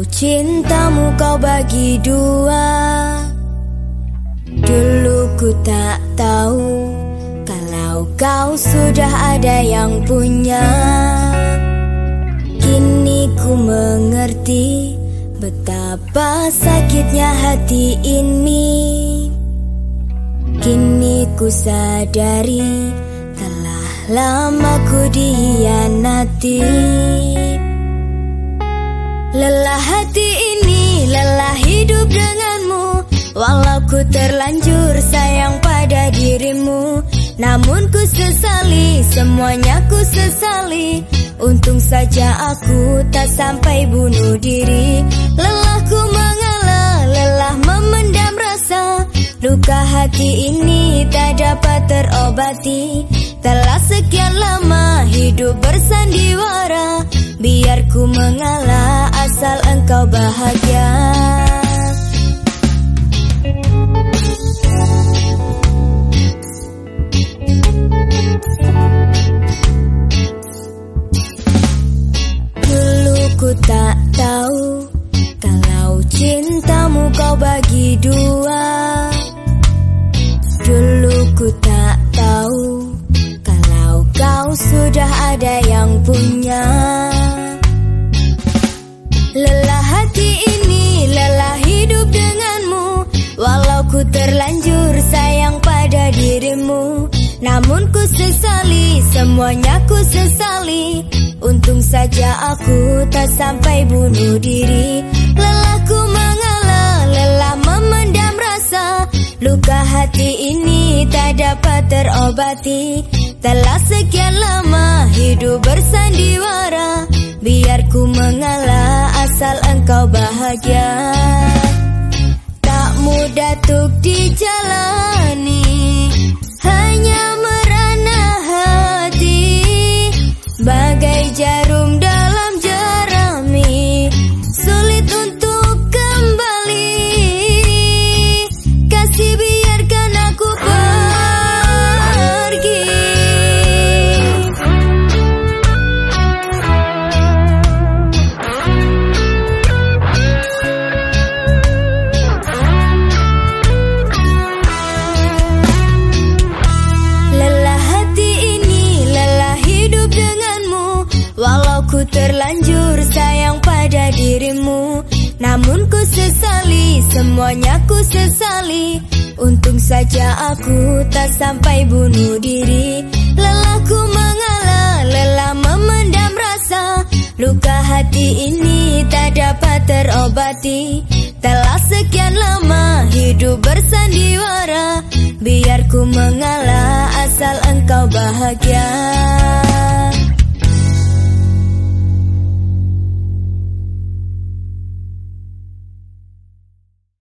Kalau cintamu kau bagi dua. Dulu ku tak tahu Kalau kau sudah ada yang punya. Kini ku mengerti Betapa sakitnya hati ini. Kini ku sadari Telah lama ku dihianati. Lelah terlanjur sayang pada dirimu. Namun ku sesali, semuanya ku sesali. Untung saja aku tak sampai bunuh diri. Lelahku mengalah, lelah memendam rasa. Luka hati ini tak dapat terobati. Telah sekian lama hidup bersandiwara. Biar ku mengalah asal engkau bahagia kau bagi dua. Dulu ku tak tahu Kalau kau sudah ada yang punya. Lelah hati ini, lelah hidup denganmu. Walau ku terlanjur sayang pada dirimu Namun ku sesali, semuanya ku sesali. Untung saja aku tak sampai bunuh diri. Lelahku Luka hati ini tak dapat terobati. Telah sekian lama hidup bersandiwara. Biar ku mengalah asal engkau bahagia terlanjur sayang pada dirimu. Namun ku sesali, semuanya ku sesali. Untung saja aku tak sampai bunuh diri. Lelahku mengalah, lelah memendam rasa. Luka hati ini tak dapat terobati. Telah sekian lama hidup bersandiwara. Biar ku mengalah asal engkau bahagia